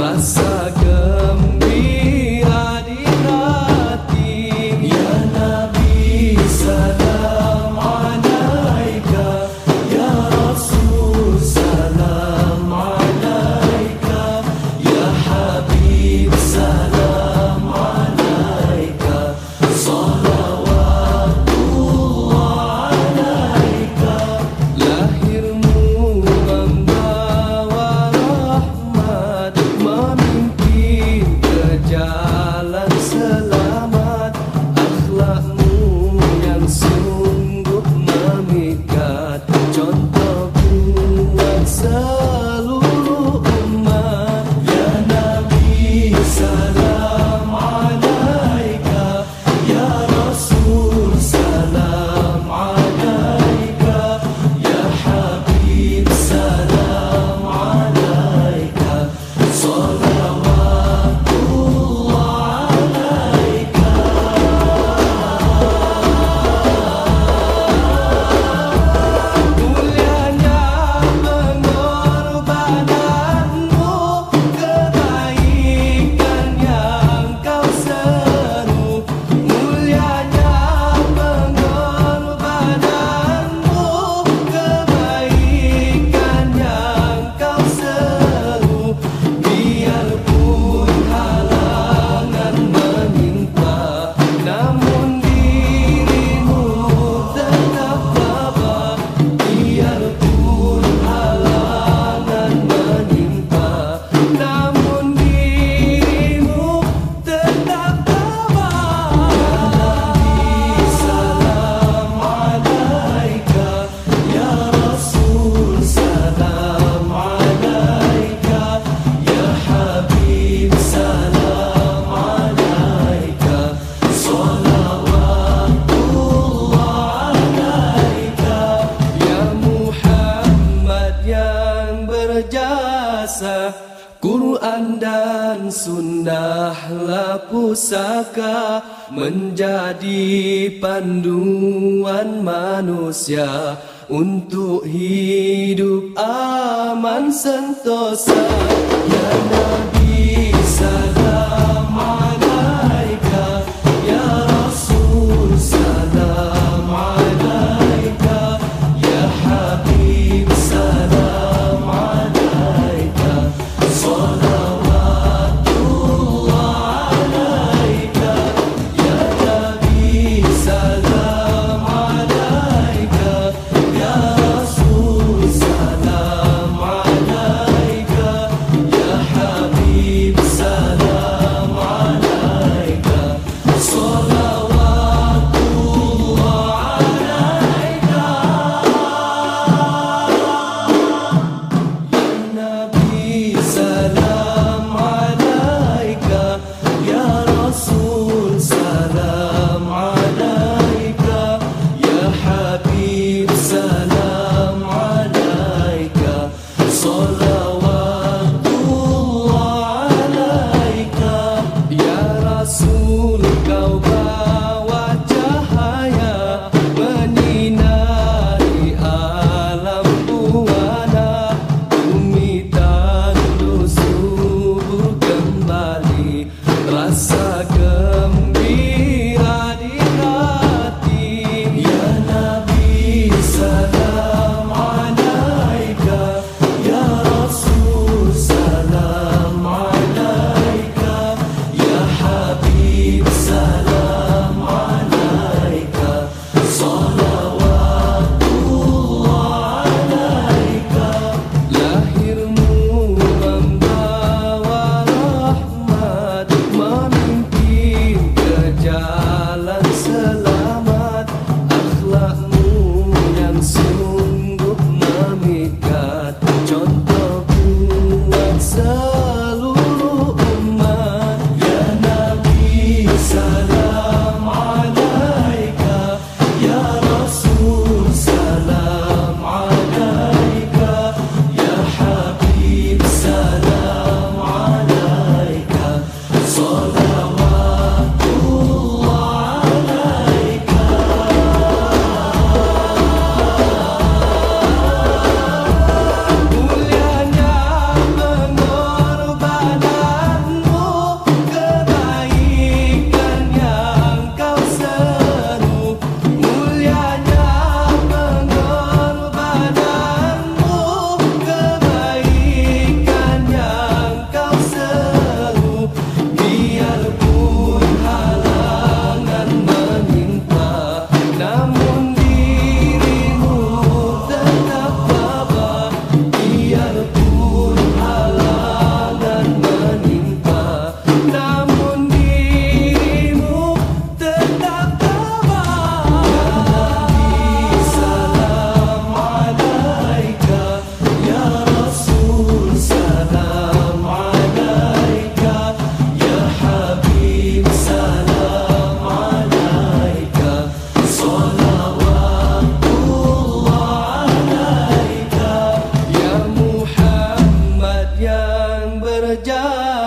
glasses. 어? Tuhan dan Sundahlah pusaka menjadi panduan manusia untuk hidup aman sentosa. Ya, nah.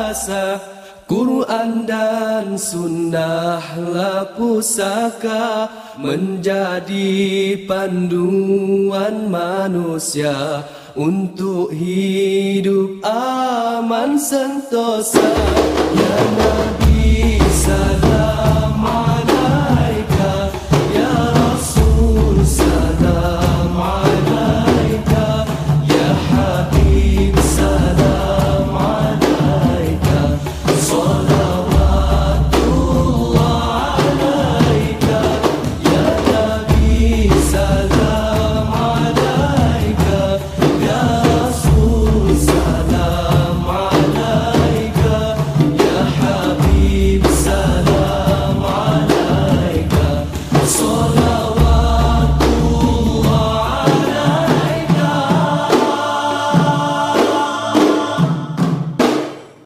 Biasa Quran dan sunnahlah pusaka Menjadi panduan manusia Untuk hidup aman sentosa. Ya Nabi